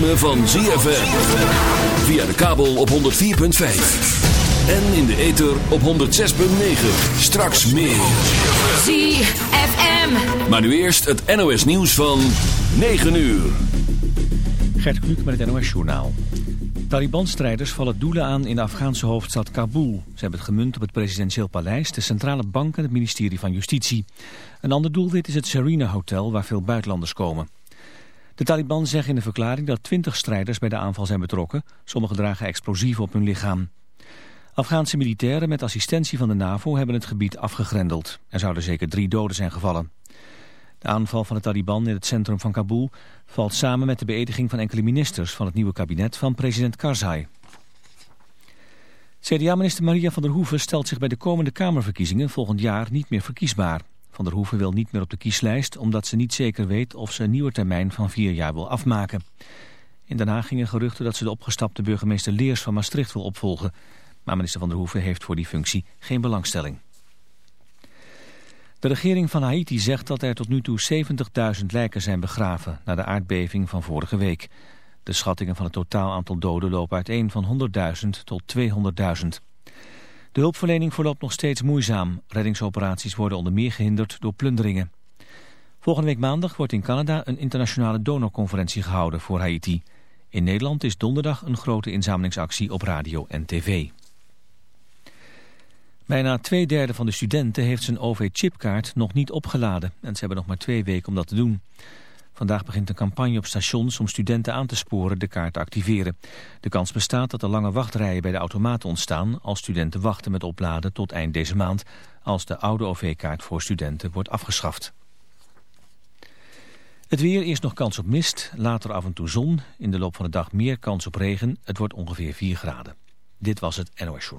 ritme van ZFM. Via de kabel op 104.5. En in de ether op 106.9. Straks meer. ZFM. Maar nu eerst het NOS nieuws van 9 uur. Gert Kluk met het NOS Journaal. Taliban-strijders vallen doelen aan in de Afghaanse hoofdstad Kabul. Ze hebben het gemunt op het presidentieel paleis, de centrale bank en het ministerie van Justitie. Een ander doelwit is het Serena Hotel waar veel buitenlanders komen. De Taliban zeggen in de verklaring dat 20 strijders bij de aanval zijn betrokken. Sommigen dragen explosieven op hun lichaam. Afghaanse militairen met assistentie van de NAVO hebben het gebied afgegrendeld. Er zouden zeker drie doden zijn gevallen. De aanval van de Taliban in het centrum van Kabul valt samen met de beëdiging van enkele ministers van het nieuwe kabinet van president Karzai. CDA-minister Maria van der Hoeven stelt zich bij de komende Kamerverkiezingen volgend jaar niet meer verkiesbaar. Van der Hoeven wil niet meer op de kieslijst omdat ze niet zeker weet of ze een nieuwe termijn van vier jaar wil afmaken. In Den Haag gingen geruchten dat ze de opgestapte burgemeester Leers van Maastricht wil opvolgen. Maar minister van der Hoeven heeft voor die functie geen belangstelling. De regering van Haiti zegt dat er tot nu toe 70.000 lijken zijn begraven na de aardbeving van vorige week. De schattingen van het totaal aantal doden lopen uiteen van 100.000 tot 200.000. De hulpverlening verloopt nog steeds moeizaam. Reddingsoperaties worden onder meer gehinderd door plunderingen. Volgende week maandag wordt in Canada een internationale donorconferentie gehouden voor Haiti. In Nederland is donderdag een grote inzamelingsactie op radio en tv. Bijna twee derde van de studenten heeft zijn OV-chipkaart nog niet opgeladen. En ze hebben nog maar twee weken om dat te doen. Vandaag begint een campagne op stations om studenten aan te sporen de kaart te activeren. De kans bestaat dat er lange wachtrijen bij de automaten ontstaan... als studenten wachten met opladen tot eind deze maand... als de oude OV-kaart voor studenten wordt afgeschaft. Het weer, eerst nog kans op mist, later af en toe zon. In de loop van de dag meer kans op regen. Het wordt ongeveer 4 graden. Dit was het NOS Show.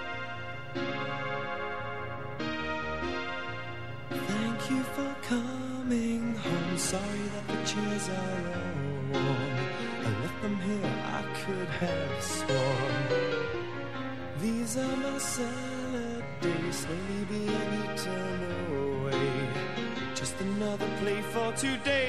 Today.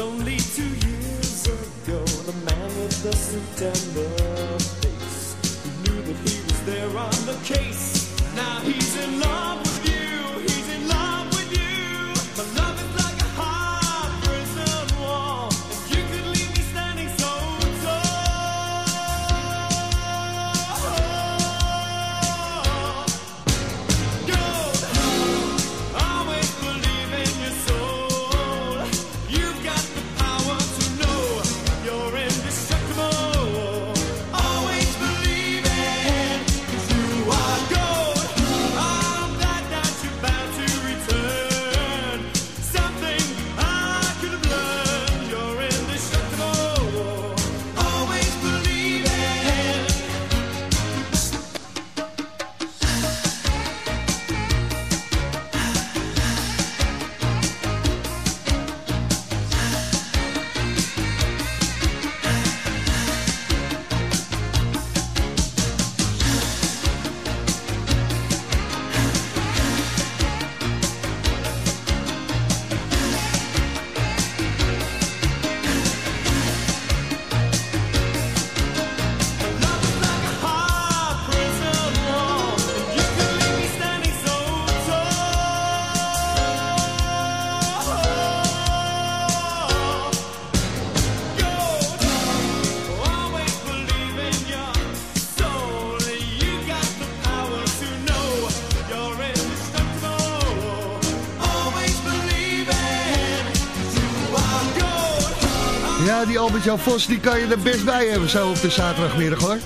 only two years ago, the man with the September face, he knew that he was there on the case. Albert-Jan Vos, die kan je er best bij hebben zo op de zaterdagmiddag hoor.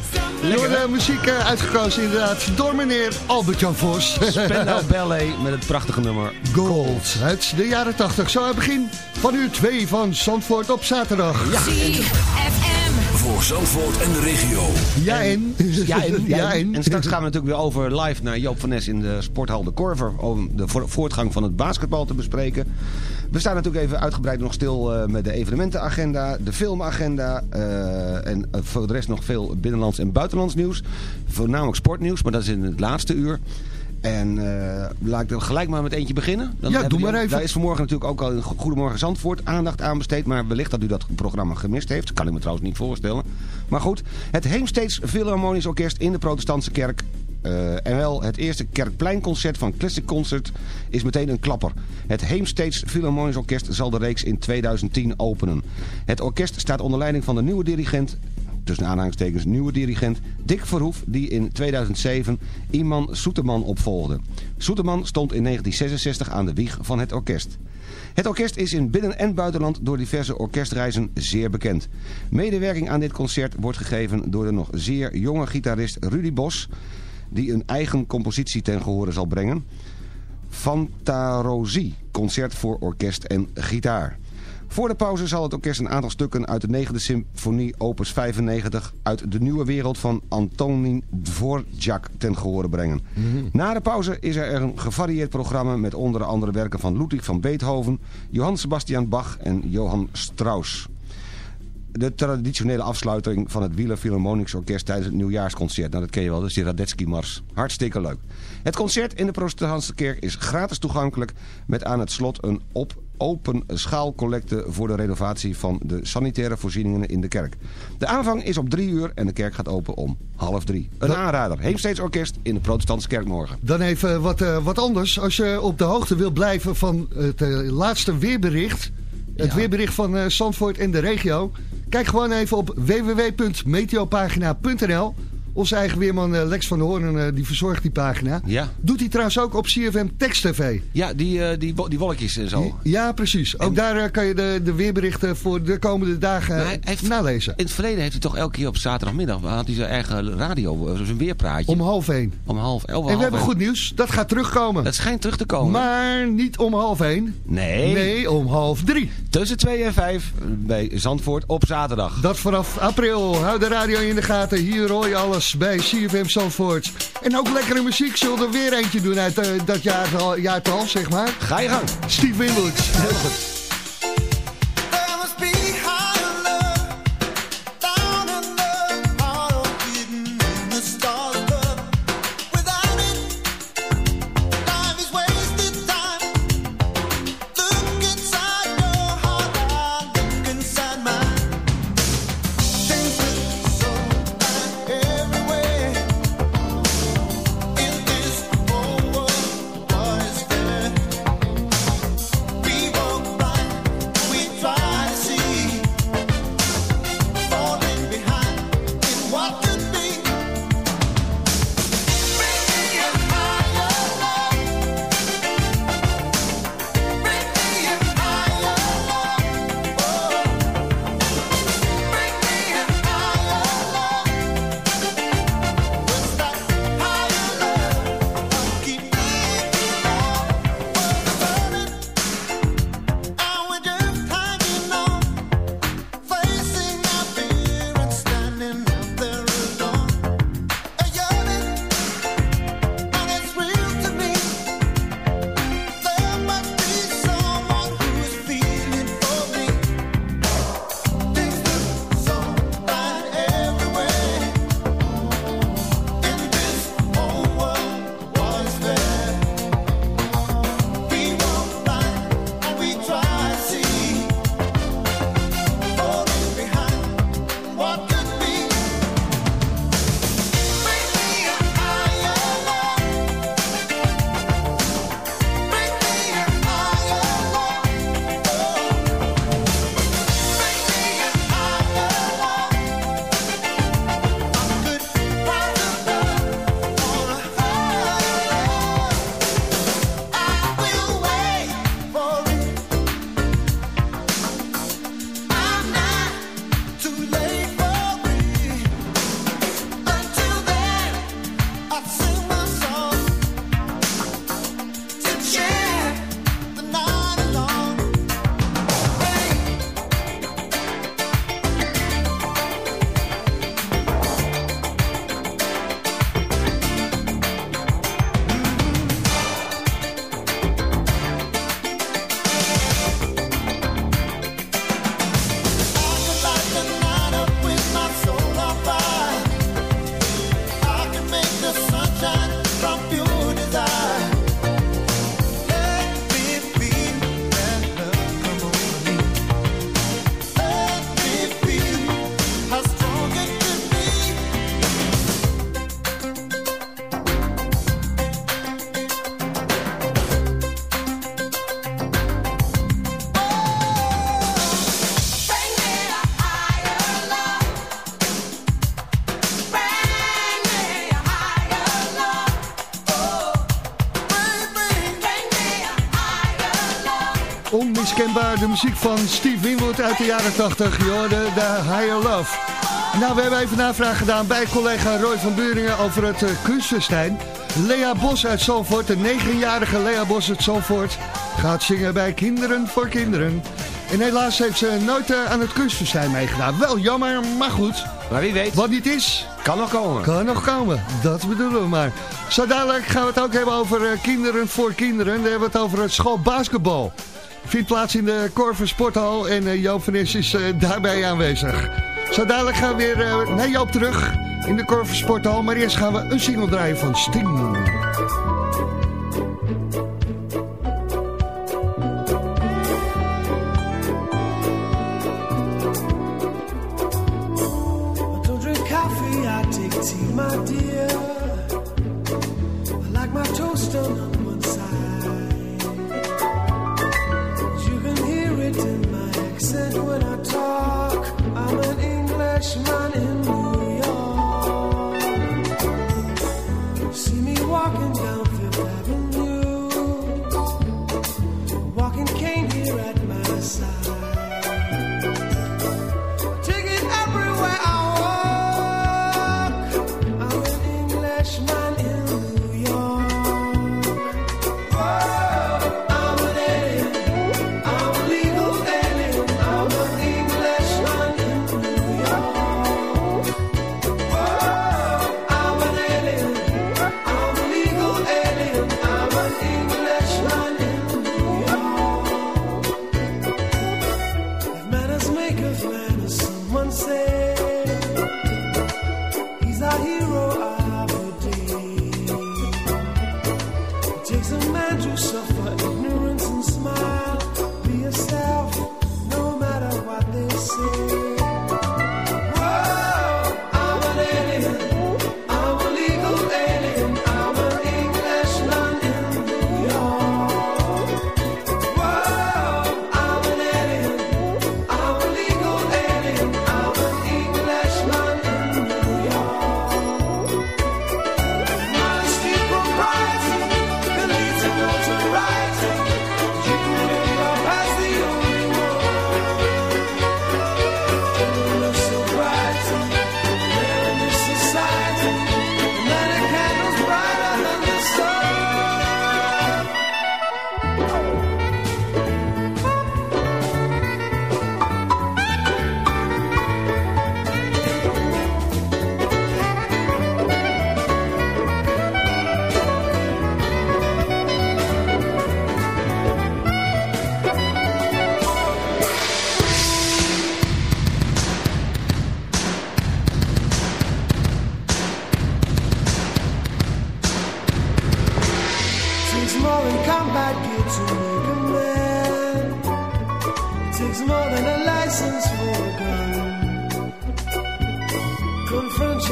Door de muziek eh, uitgekozen inderdaad door meneer Albert-Jan Vos. Spendau Ballet met het prachtige nummer Gold uit de jaren 80. Zo aan het begin van uur 2 van Zandvoort op zaterdag. Ja, Zandvoort en de regio. ja en? Ja, en, ja, en? en straks gaan we natuurlijk weer over live naar Joop van Nes in de sporthal De Korver... om de vo- voortgang van het basketbal te bespreken. We staan natuurlijk even uitgebreid nog stil eh, met de evenementenagenda, de filmagenda... eh, en eh, voor de rest nog veel binnenlands en buitenlands nieuws. Voornamelijk sportnieuws, maar dat is in het laatste uur. En eh, laat ik er gelijk maar met eentje beginnen. Dan Ja, doe maar even. Daar is vanmorgen natuurlijk ook al in Goedemorgen Zandvoort aandacht aan besteed. Maar wellicht dat u dat programma gemist heeft. Kan ik me trouwens niet voorstellen. Maar goed, het Heemsteeds Philharmonisch Orkest in de Protestantse Kerk. eh, en wel het eerste Kerkpleinconcert van Classic Concert is meteen een klapper. Het Heemsteeds Philharmonisch Orkest zal de reeks in 2010 openen. Het orkest staat onder leiding van de nieuwe dirigent tussen aanhalingstekens nieuwe dirigent Dick Verhoef... die in 2007 Iman Soeterman opvolgde. Soeterman stond in 1966 aan de wieg van het orkest. Het orkest is in binnen- en buitenland door diverse orkestreizen zeer bekend. Medewerking aan dit concert wordt gegeven door de nog zeer jonge gitarist Rudy Bos... die een eigen compositie ten gehore zal brengen... Fantarosie, concert voor orkest en gitaar. Voor de pauze zal het orkest een aantal stukken uit de 9e symfonie opus 95 uit de nieuwe wereld van Antonin Dvorak ten gehore brengen. Na de pauze is er een gevarieerd programma met onder andere werken van Ludwig van Beethoven, Johann Sebastian Bach en Johann Strauss. De traditionele afsluiting van het Wieler Philharmonics Orkest tijdens het nieuwjaarsconcert. Nou, dat ken je wel, dat is die Radetzky Mars. Hartstikke leuk. Het concert in de Protestantse Kerk is gratis toegankelijk... met aan het slot een op open schaalcollecte voor de renovatie van de sanitaire voorzieningen in de kerk. De aanvang is op drie uur en de kerk gaat open om half drie. Een aanrader. Heemsteeds Orkest in de Protestantse Kerk morgen. Dan even wat, eh, wat anders. Als je op de hoogte wilt blijven van het eh, laatste weerbericht... het Ja. weerbericht van eh Zandvoort en de regio... kijk gewoon even op www.meteopagina.nl... Onze eigen weerman eh, Lex van der Hoorn, eh, die verzorgt die pagina. Ja. Doet hij trouwens ook op CFM Text TV. Ja, die, eh, die, die wolkjes en zo. Ja, precies. Ook daar kan je de, de weerberichten voor de komende dagen hij heeft- nalezen. In het verleden heeft hij toch elke keer op zaterdagmiddag... had hij zijn eigen radio, zijn weerpraatje. Om half één. Om half elf. En half we hebben één. goed nieuws. Dat gaat terugkomen. Dat schijnt terug te komen. Maar niet om half één. Nee. Nee, om half drie. Tussen 2 en 5 bij Zandvoort op zaterdag. Dat vanaf april. Hou de radio in de gaten. Hier hoor je alles bij CFM Zandvoort. En ook lekkere muziek. Zullen we er weer eentje doen uit eh, dat jaartal, jaartal, zeg maar. Ga je gang. Steve Winwood. Heel goed. Muziek van Steve Winwood uit de jaren 80. Je hoorde de Higher Love. Nou, we hebben even navraag gedaan bij collega Roy van Buringen over het uh. Lea Bos uit Zalvoort, de 9-jarige Lea Bos uit Zalvoort, gaat zingen bij Kinderen voor Kinderen. En helaas heeft ze nooit uh, aan het kunstfestijn meegedaan. Wel jammer, maar goed. Maar wie weet. Wat niet is... Kan nog komen. Kan nog komen, dat bedoelen we maar. Zo dadelijk gaan we het ook hebben over uh, Kinderen voor Kinderen. Dan hebben we het over het schoolbasketbal. Vindt plaats in de Corver Sporthal en uh, Joop van Is is daarbij aanwezig. Zo dadelijk gaan we weer naar Joop terug in de Corver Sporthal. Maar eerst gaan we een single draaien van Sting.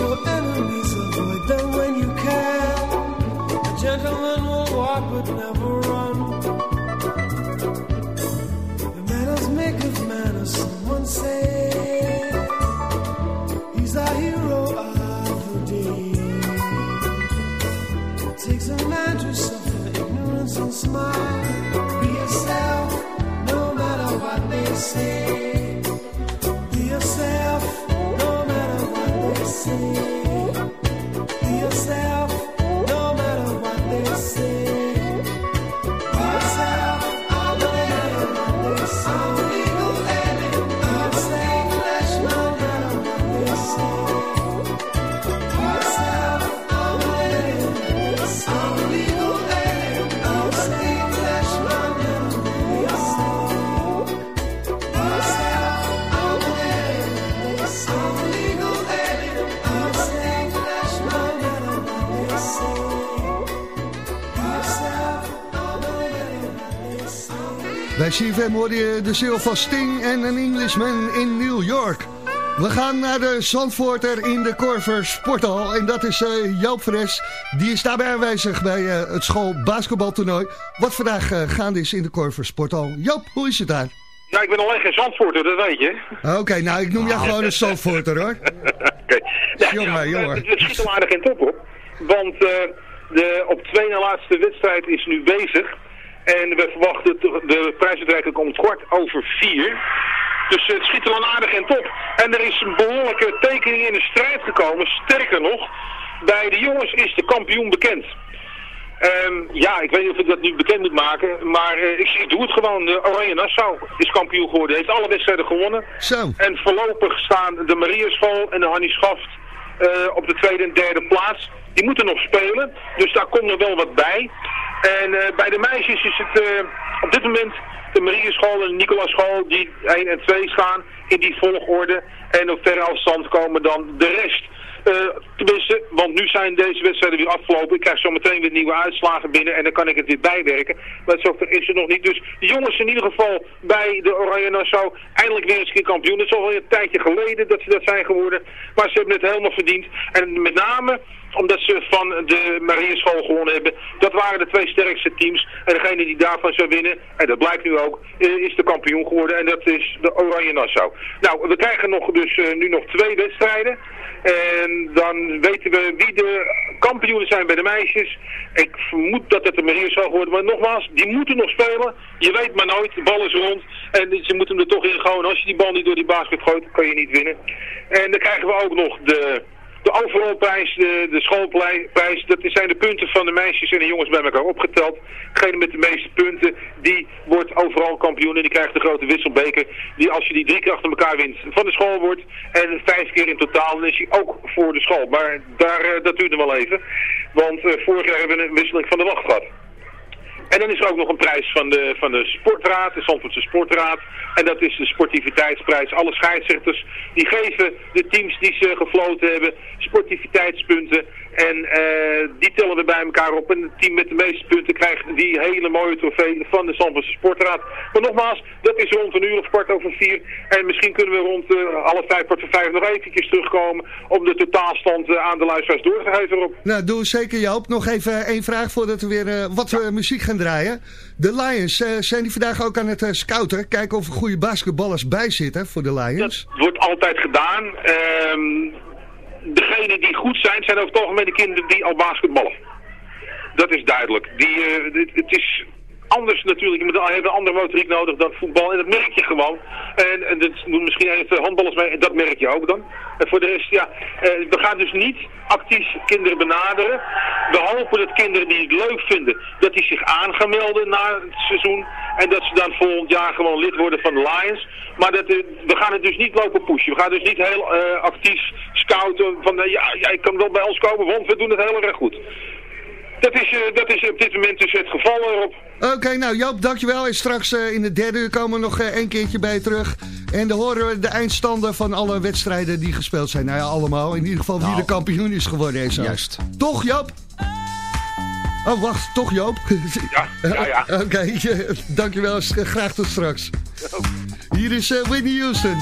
your enemies, avoid them when you can. A gentleman will walk but never run. The manners make of manners, someone say. He's our hero of the day. It takes a man to suffer ignorance and smile. Be yourself, no matter what they say. CFM hoorde je de ziel van Sting en een Englishman in New York. We gaan naar de Zandvoorter in de Corver Sporthal. En dat is uh, Joop Fres. Die is daarbij aanwezig bij uh, het school basketbaltoernooi. Wat vandaag uh, gaande is in de Corver Sporthal. Joop, hoe is het daar? Nou, ik ben alleen geen Zandvoorter, dat weet je. Oké, okay, nou, ik noem jou gewoon een Zandvoorter, hoor. okay. ja, jongen, jongen. Het schiet al aardig in top op. Want de op twee na laatste wedstrijd is nu bezig. En we verwachten de, prijsuitreiking om kwart over vier. Dus het schiet er al aardig en top. En er is een behoorlijke tekening in de strijd gekomen. Sterker nog, bij de jongens is de kampioen bekend. Ehm, ja, ik weet niet of ik dat nu bekend moet maken, maar eh, ik, ik doe het gewoon. De Oranje Nassau is kampioen geworden, heeft alle wedstrijden gewonnen. Zo. En voorlopig staan de Mariaschool en de Hannie Schaft eh, op de tweede en derde plaats. Die moeten nog spelen, dus daar komt er wel wat bij. En eh, bij de meisjes is het eh, op dit moment de Marieschool en de Nicolaaschool die 1 en 2 staan in die volgorde. En op verre afstand komen dan de rest. Eh, tenminste, want nu zijn deze wedstrijden weer afgelopen. Ik krijg zo meteen weer nieuwe uitslagen binnen en dan kan ik het weer bijwerken. Maar zover is er nog niet. Dus de jongens in ieder geval bij de Oranje Nassau eindelijk weer eens een keer kampioen. Het is al een tijdje geleden dat ze dat zijn geworden. Maar ze hebben het helemaal verdiend. En met name omdat ze van de Marieschool gewonnen hebben. Dat waren de twee sterkste teams. En degene die daarvan zou winnen, en dat blijkt nu ook, eh, is de kampioen geworden. En dat is de Oranje Nassau. Nou, we krijgen nog, dus eh, nu nog twee wedstrijden. En dan weten we wie de kampioenen zijn bij de meisjes. Ik vermoed dat het de Marieschool wordt. Maar nogmaals, die moeten nog spelen. Je weet maar nooit, de bal is rond. En ze moeten er toch in gooien. Als je die bal niet door die basket gooit, kan je niet winnen. En dan krijgen we ook nog de de overalprijs, de, de schoolprijs, dat zijn de punten van de meisjes en de jongens bij elkaar opgeteld. Degene met de meeste punten, die wordt overal kampioen en die krijgt de grote wisselbeker. Die als je die drie keer achter elkaar wint van de school wordt en vijf keer in totaal, dan is hij ook voor de school. Maar daar, eh, dat duurt wel even, want uh, vorig jaar hebben we een wisseling van de wacht gehad. En dan is er ook nog een prijs van de, van de sportraad, de Zandvoortse sportraad. En dat is de sportiviteitsprijs. Alle scheidsrechters die geven de teams die ze gefloten hebben sportiviteitspunten. En uh, die tellen we bij elkaar op. En het team met de meeste punten krijgt die hele mooie trofee van de Zandvoortse sportraad. Maar nogmaals, dat is rond een uur of kwart over vier. En misschien kunnen we rond uh, half vijf, kwart voor vijf nog eventjes terugkomen om de totaalstand uh, aan de luisteraars door te geven. Nou, doe zeker Joop. Nog even één vraag voordat we weer wat ja. muziek gaan draaien. De Lions, zijn die vandaag ook aan het scouten? Kijken of er goede basketballers bij zitten voor de Lions? Dat wordt altijd gedaan. Um, degenen die goed zijn, zijn over het algemeen de kinderen die al basketballen. Dat is duidelijk. Die, uh, het, is anders natuurlijk. Je moet hebben een andere motoriek nodig dan voetbal. En dat merk je gewoon. En, en dat doen misschien even handballers mee. Dat merk je ook dan. En voor de rest, ja. Eh, we gaan dus niet actief kinderen benaderen. We hopen dat kinderen die het leuk vinden, dat die zich aan gaan melden na het seizoen. En dat ze dan volgend jaar gewoon lid worden van de Lions. Maar dat, uh, we gaan het dus niet lopen pushen. We gaan dus niet heel uh, actief scouten van ja, jij kan wel bij ons komen, want we doen het heel erg goed. Dat is, uh, dat is op dit moment dus het geval erop. Oké, okay, nou Joop, dankjewel. En straks uh, in de derde uur komen we nog uh, een keertje bij terug. En dan horen we de eindstanden van alle wedstrijden die gespeeld zijn. Nou ja, allemaal. In ieder geval wie nou, de kampioen is geworden. Juist. Toch Joop? Oh, wacht, toch Joop? Ja, ja, ja. Oké, okay, dankjewel. Graag tot straks. Hier is Whitney Houston.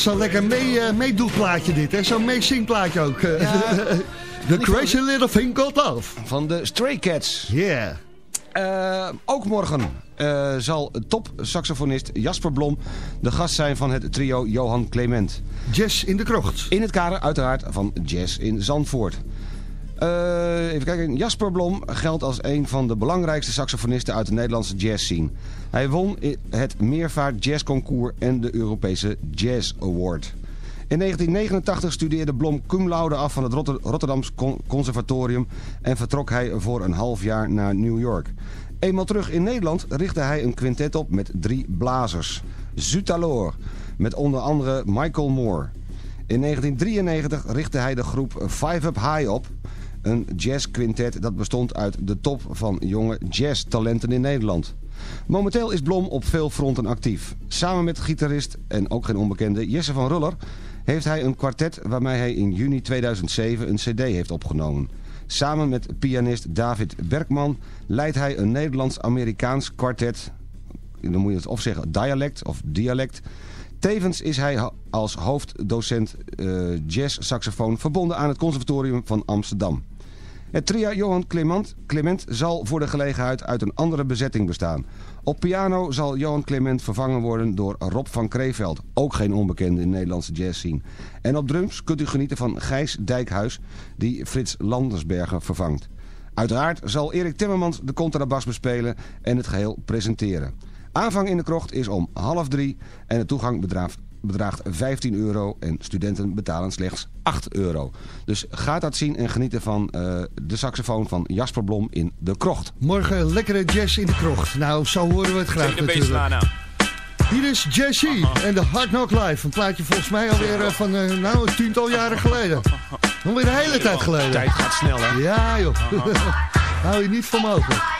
Zo'n lekker mee, uh, meedoelplaatje dit, hè? Zo'n meezingplaatje ook. Ja, The Crazy Little Thing Called Love. Van de Stray Cats. Yeah. Uh, ook morgen uh, zal top-saxofonist Jasper Blom de gast zijn van het trio Johan Clement. Jazz in de krocht. In het kader uiteraard van Jazz in Zandvoort. Uh, even kijken. Jasper Blom geldt als een van de belangrijkste saxofonisten uit de Nederlandse jazzscene. Hij won het Meervaart Jazz Concours en de Europese Jazz Award. In 1989 studeerde Blom cum laude af van het Rotter Rotterdams Conservatorium en vertrok hij voor een half jaar naar New York. Eenmaal terug in Nederland richtte hij een quintet op met drie blazers. Zutalor, met onder andere Michael Moore. In 1993 richtte hij de groep Five Up High op een jazzquintet dat bestond uit de top van jonge jazztalenten in Nederland. Momenteel is Blom op veel fronten actief. Samen met gitarist en ook geen onbekende Jesse van Ruller heeft hij een kwartet waarmee hij in juni 2007 een cd heeft opgenomen. Samen met pianist David Bergman leidt hij een Nederlands-Amerikaans kwartet, dan moet je het of zeggen dialect of dialect. Tevens is hij als hoofddocent uh, jazz-saxofoon verbonden aan het Conservatorium van Amsterdam. Het trio Johan Clement, Clement zal voor de gelegenheid uit een andere bezetting bestaan. Op piano zal Johan Clement vervangen worden door Rob van Kreeveld. Ook geen onbekende in de Nederlandse jazzscene. En op drums kunt u genieten van Gijs Dijkhuis, die Frits Landersbergen vervangt. Uiteraard zal Erik Timmermans de contrabas bespelen en het geheel presenteren. Aanvang in de krocht is om half drie en de toegang bedraagt bedraagt 15 euro en studenten betalen slechts 8 euro. Dus ga dat zien en genieten van uh, de saxofoon van Jasper Blom in de krocht. Morgen lekkere jazz in de krocht. Nou, zo horen we het graag natuurlijk. Hier is Jesse en de Hard Knock Live. Een plaatje volgens mij alweer uh, van uh, nou, een tiental jaren geleden. Alweer een hele tijd geleden. De tijd gaat snel, hè? Ja, joh. Hou je niet van mogelijk.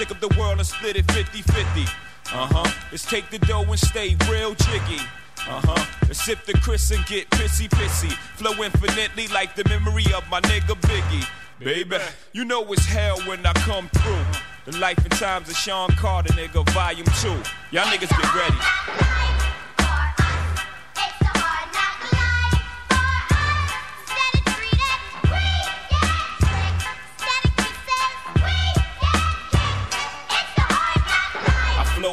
stick up the world and split it 50-50. Uh-huh, let's take the dough and stay real jiggy. Uh-huh. Let's sip the Chris and get pissy pissy. Flow infinitely like the memory of my nigga Biggie. Baby, you know it's hell when I come through. The life and times of Sean Carter, nigga, volume two. Y'all niggas get ready.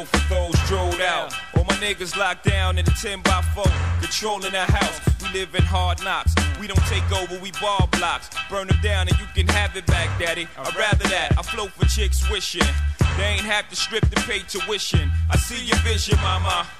For those drilled out. All my niggas locked down in a 10 by 4, controlling the house. We live in hard knocks. We don't take over, we ball blocks. Burn them down and you can have it back, daddy. I'd rather that. I flow for chicks wishing. They ain't have to strip to pay tuition. I see your vision, mama.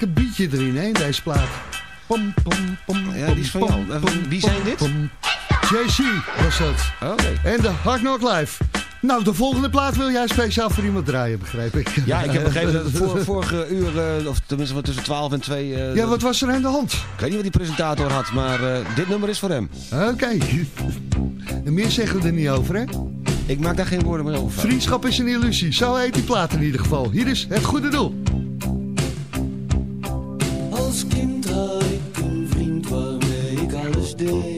Lekker beatje erin, hè, in deze plaat. Pom, pom, pom, Ja, die is van jou. Wie zijn dit? JC was dat. Oké. En de Hard Knock Live. Nou, de volgende plaat wil jij speciaal voor iemand draaien, begrijp ik. Ja, ik heb begrepen dat vor- vorige uur, eh, of tenminste tussen 12 en 2... eh, Ja, wat was er aan de hand? Ik weet niet wat die presentator had, maar eh, dit nummer is voor hem. Oké. En meer zeggen we er niet over, hè? Ik maak daar geen woorden meer over. Vriendschap is een illusie. Zo heet die plaat in ieder geval. Hier is het goede doel. Ik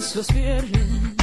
los viernes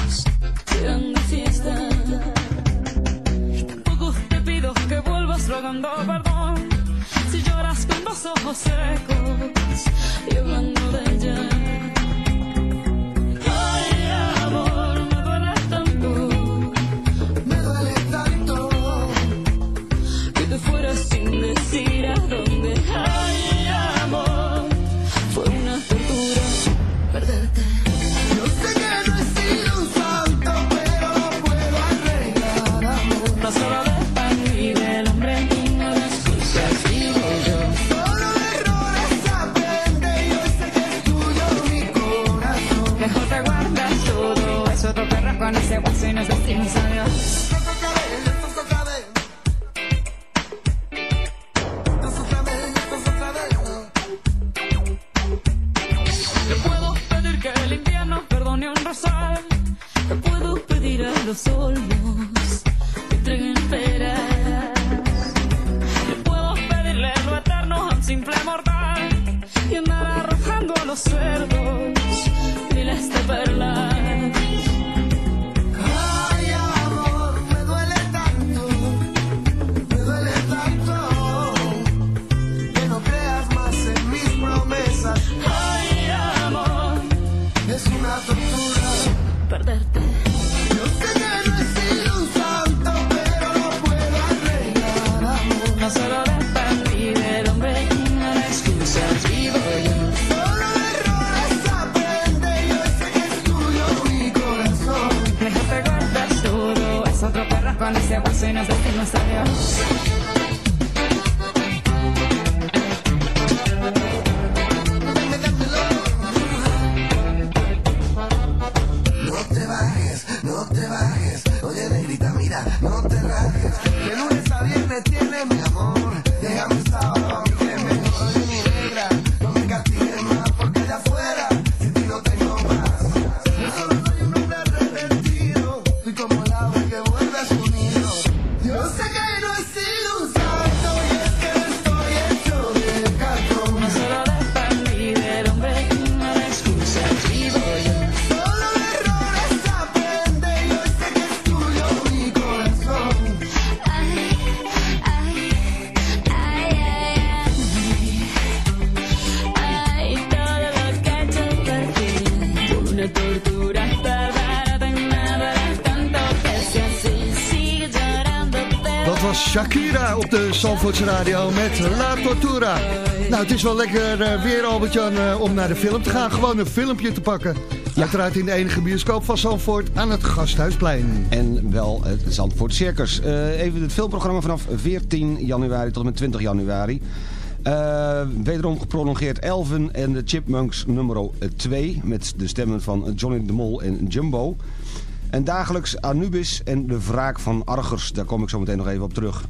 Zandvoorts Radio met La Tortura. Nou, het is wel lekker eh, weer, Albert-Jan, eh, om naar de film te gaan. Gewoon een filmpje te pakken. Uiteraard in de enige bioscoop van Zandvoort aan het Gasthuisplein. En wel het Zandvoort Circus. Eh, even het filmprogramma vanaf 14 januari tot en met 20 januari. Wederom geprolongeerd Elven en de Chipmunks nummer 2... met de stemmen van Johnny de Mol en Jumbo. En dagelijks Anubis en de wraak van Argers. Daar kom ik zo meteen nog even op terug.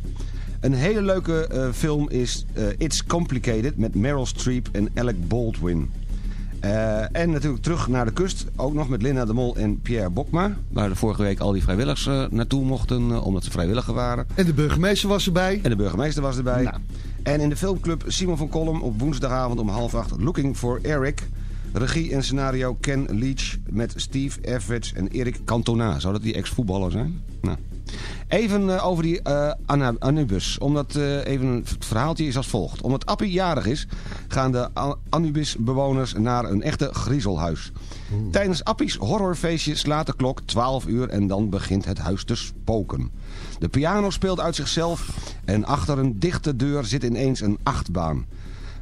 Een hele leuke eh, film is eh, It's Complicated met Meryl Streep en Alec Baldwin. Eh, en natuurlijk terug naar de kust. Ook nog met Linda de Mol en Pierre Bokma. Waar de vorige week al die vrijwilligers naartoe mochten. omdat ze vrijwilliger waren. En de burgemeester was erbij. En de burgemeester was erbij. Nou. En in de filmclub Simon van Kolm op woensdagavond om half acht Looking for Eric. Regie en scenario Ken Leach met Steve Everett en Erik Cantona. Zou dat die ex-voetballer zijn? Nou. Even eh, over die Ana- Anubis. Omdat eh, even het verhaaltje is als volgt. Omdat Appie jarig is, gaan de Anubis-bewoners naar een echte griezelhuis. Tijdens Appies horrorfeestje slaat de klok 12 uur en dan begint het huis te spoken. De piano speelt uit zichzelf en achter een dichte deur zit ineens een achtbaan.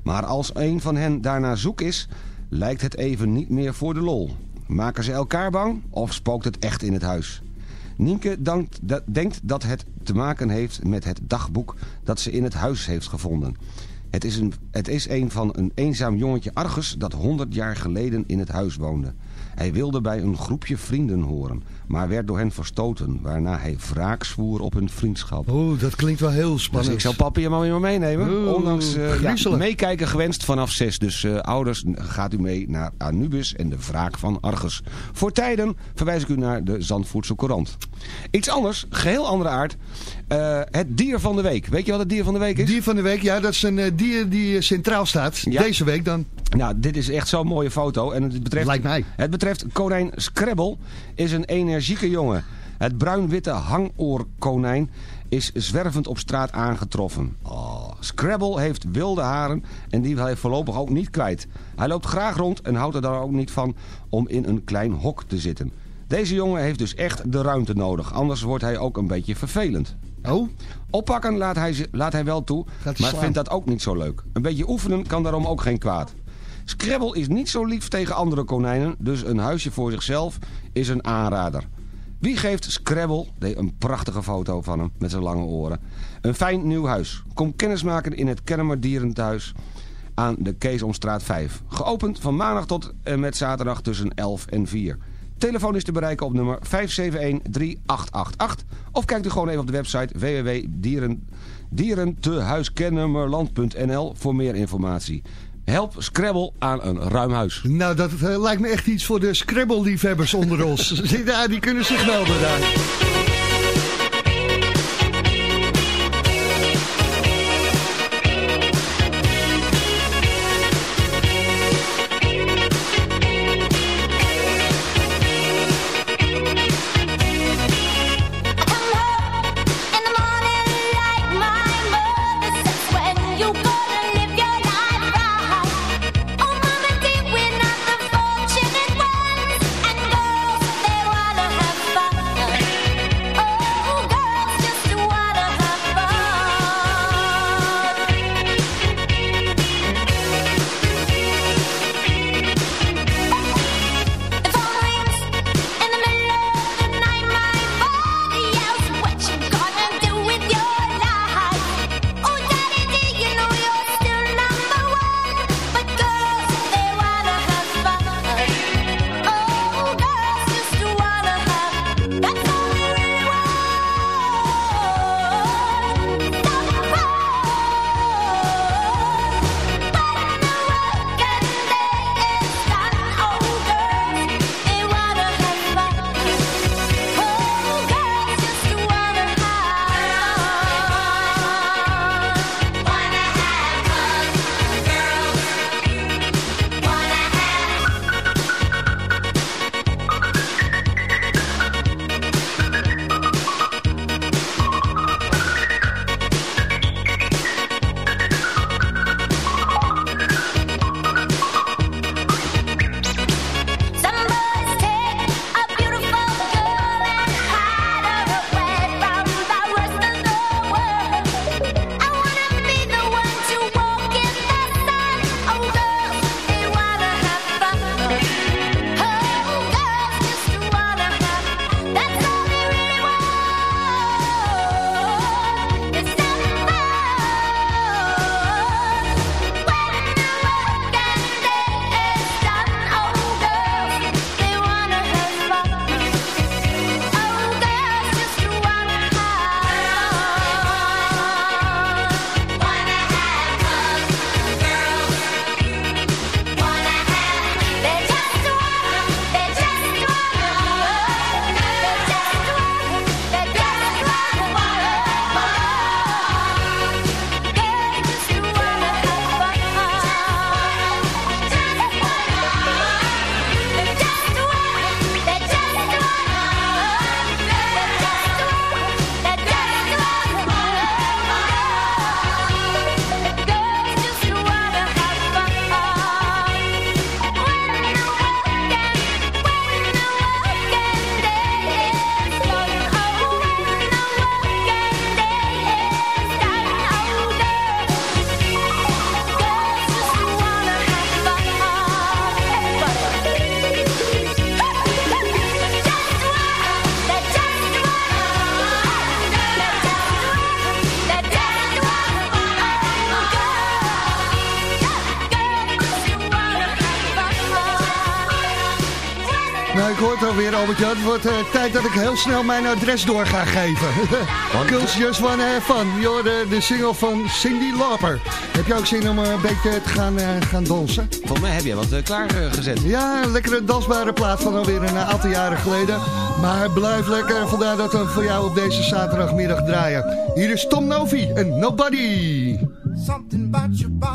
Maar als een van hen daarna zoek is, lijkt het even niet meer voor de lol. Maken ze elkaar bang of spookt het echt in het huis? Nienke denkt dat het te maken heeft met het dagboek dat ze in het huis heeft gevonden. Het is, een, het is een van een eenzaam jongetje Argus dat 100 jaar geleden in het huis woonde. Hij wilde bij een groepje vrienden horen, maar werd door hen verstoten, waarna hij wraak zwoer op hun vriendschap. Oeh, dat klinkt wel heel spannend. Dus ik zal papi en mama maar meenemen. Oeh, Ondanks eh, ja, meekijken gewenst vanaf 6. Dus eh, ouders, gaat u mee naar Anubis en de wraak van Argus. Voor tijden verwijs ik u naar de Zandvoortse Courant. Iets anders, geheel andere aard. Eh, het dier van de week. Weet je wat het dier van de week is? Dier van de week, ja, dat is een dier die centraal staat. Ja. Deze week dan. Nou, dit is echt zo'n mooie foto. En het betreft, Lijkt mij. Het betreft konijn Scrabble is een energieke jongen. Het bruin-witte hangoorkonijn is zwervend op straat aangetroffen. Oh, Scrabble heeft wilde haren en die wil hij voorlopig ook niet kwijt. Hij loopt graag rond en houdt er dan ook niet van om in een klein hok te zitten. Deze jongen heeft dus echt de ruimte nodig, anders wordt hij ook een beetje vervelend. Oh? Oppakken laat hij, laat hij wel toe, maar slaan? vindt dat ook niet zo leuk. Een beetje oefenen kan daarom ook geen kwaad. Scrabble is niet zo lief tegen andere konijnen, dus een huisje voor zichzelf is een aanrader. Wie geeft Scrabble, een prachtige foto van hem met zijn lange oren, een fijn nieuw huis? Kom kennismaken in het Kennemer Dierenthuis aan de Keesomstraat 5. Geopend van maandag tot en met zaterdag tussen 11 en 4. Telefoon is te bereiken op nummer 571-3888 of kijkt u gewoon even op de website www.dieren dierentehuiskennemerland.nl voor meer informatie. Help Scrabble aan een ruim huis. Nou, dat eh, lijkt me echt iets voor de Scrabble-liefhebbers onder ons. ja, die kunnen zich melden daar. Albert-Jan. Het wordt uh, tijd dat ik heel snel mijn adres door ga geven. Girls Just Wanna Have Fun. Je hoorde de single van Cindy Lauper. Heb je ook zin om een beetje te gaan, uh, gaan dansen? Volgens mij heb je wat uh, klaargezet. ja, een lekkere dansbare plaat van alweer een aantal jaren geleden. Maar blijf lekker, vandaar dat we voor jou op deze zaterdagmiddag draaien. Hier is Tom Novi en Nobody. Something about your body.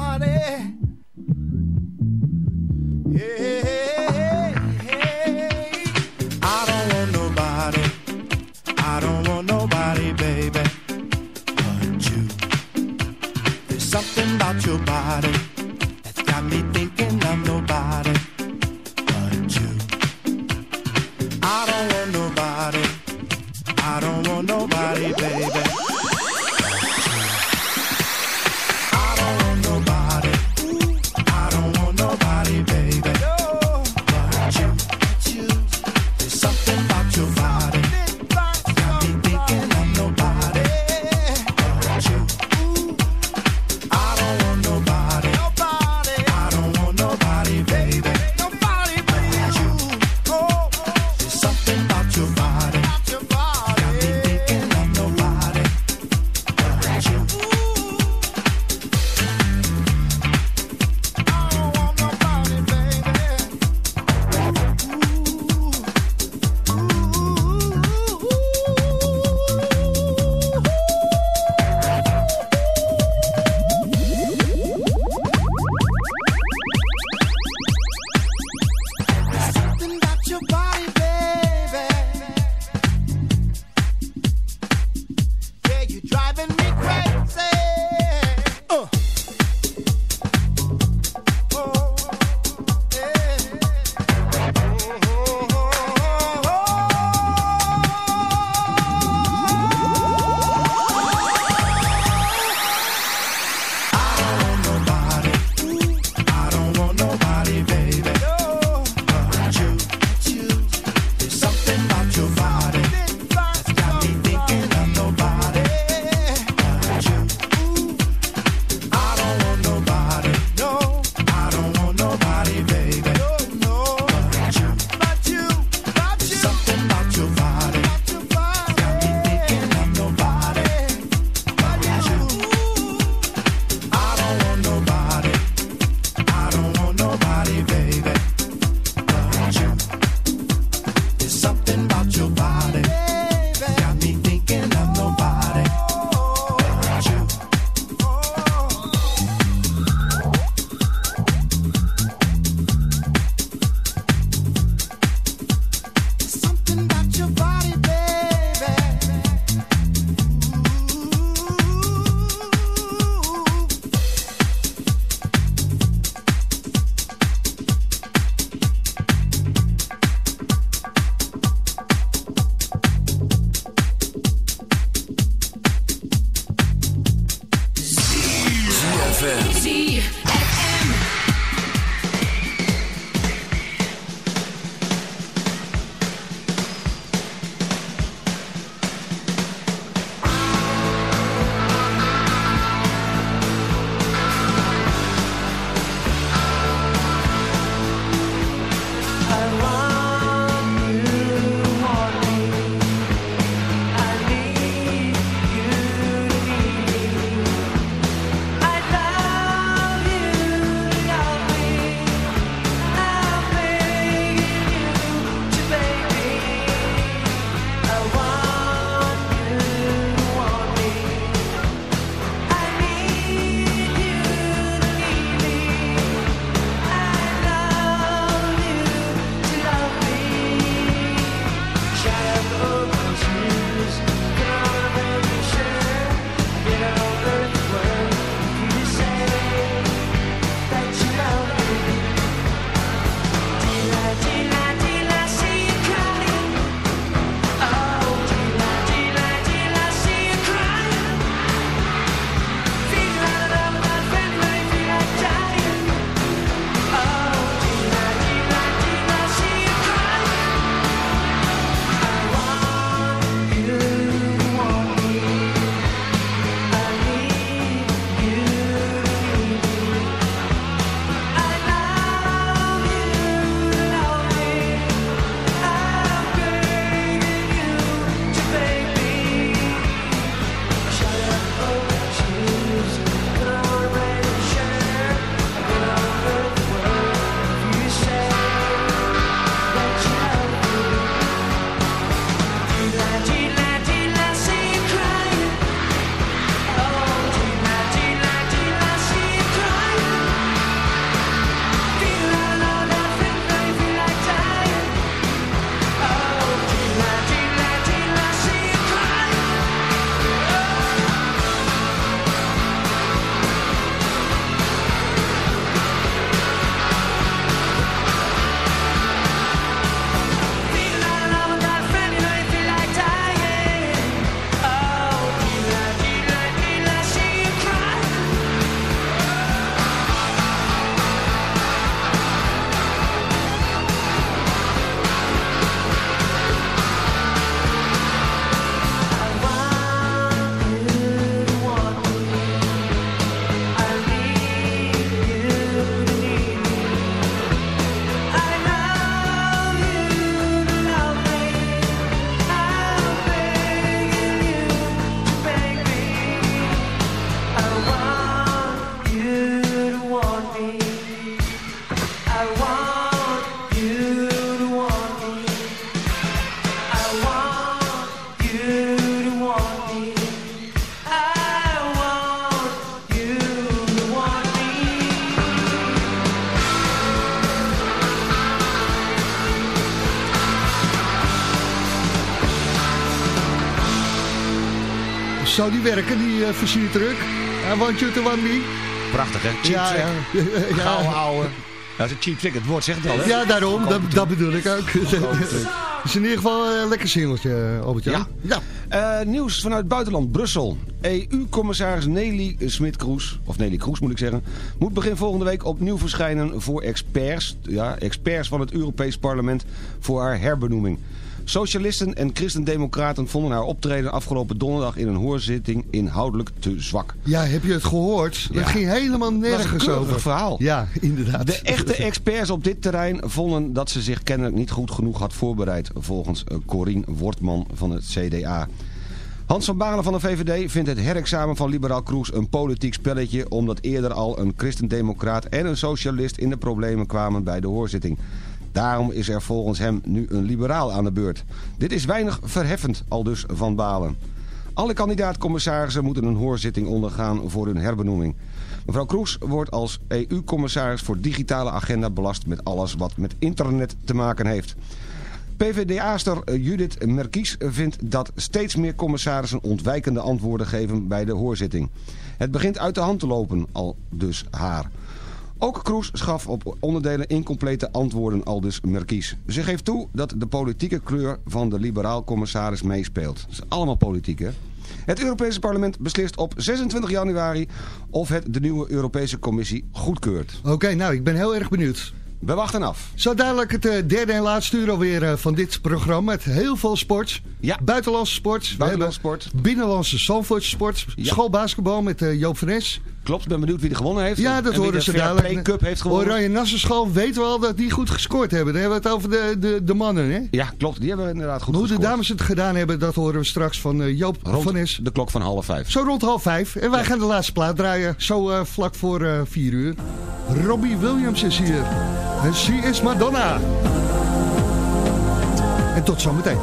Zou die werken, die uh, versiertruck? I want you to want me. Prachtig, hè? Cheap Ja, ja. Ja. Ouwe. Dat is een cheap trick, het woord zegt het al, hè? Ja, daarom, dat, dat bedoel ik ook. Het is in ieder geval een lekker singeltje, Albert-Jan. Ja. Eh, nieuws vanuit het buitenland, Brussel. EU-commissaris Nelly Smit-Kroes, of Nelly Kroes moet ik zeggen... moet begin volgende week opnieuw verschijnen voor experts... Ja, experts van het Europees Parlement voor haar herbenoeming. Socialisten en christendemocraten vonden haar optreden afgelopen donderdag... in een hoorzitting inhoudelijk te zwak. Ja, heb je het gehoord? Ja. Het ging helemaal Dat nergens keurig over. verhaal. Ja, inderdaad. De echte experts op dit terrein vonden dat ze zich kennelijk niet goed genoeg had voorbereid... volgens eh, Corien Wortman van het CDA. Hans van Balen van de VVD vindt het herexamen van liberaal Kroes een politiek spelletje... omdat eerder al een christendemocraat en een socialist in de problemen kwamen bij de hoorzitting. Daarom is er volgens hem nu een liberaal aan de beurt. Dit is weinig verheffend, al dus Van Balen. Alle kandidaat-commissarissen moeten een hoorzitting ondergaan voor hun herbenoeming. Mevrouw Kroes wordt als EU-commissaris voor digitale agenda belast met alles wat met internet te maken heeft. PvdA-ster Judith Merkies vindt dat steeds meer commissarissen ontwijkende antwoorden geven bij de hoorzitting. Het begint uit de hand te lopen, al dus haar. Ook Kroes schaf op onderdelen incomplete antwoorden al dus Merkies. Ze geeft toe dat de politieke kleur van de liberaal-commissaris meespeelt. Dat is allemaal politiek, hè? Het Europese parlement beslist op 26 januari of het de nieuwe Europese Commissie goedkeurt. Oké, nou, ik ben heel erg benieuwd. We wachten af. Zo dadelijk het eh, derde en laatste uur alweer eh, van dit programma. Met heel veel sport. Ja. Buitenlandse sport. Buitenlandse sport. Binnenlandse Zandvoortse sport. Ja. Schoolbasketbal met eh, Joop van Es. Klopt, ik ben benieuwd wie er gewonnen heeft. Ja, dat horen ze dadelijk. Cup heeft gewonnen. Oranje Nassenschool weten we al dat die goed gescoord hebben. Dan hebben we het over de, de, de mannen, hè? Ja, klopt. Die hebben we inderdaad goed Hoe de gescoord. dames het gedaan hebben, dat horen we straks van Joop Rond van Es. de klok van half vijf. Zo rond half vijf. En wij gaan de laatste plaat draaien. Zo vlak voor vier uur. Robbie Williams is hier. En she is Madonna. En tot zometeen.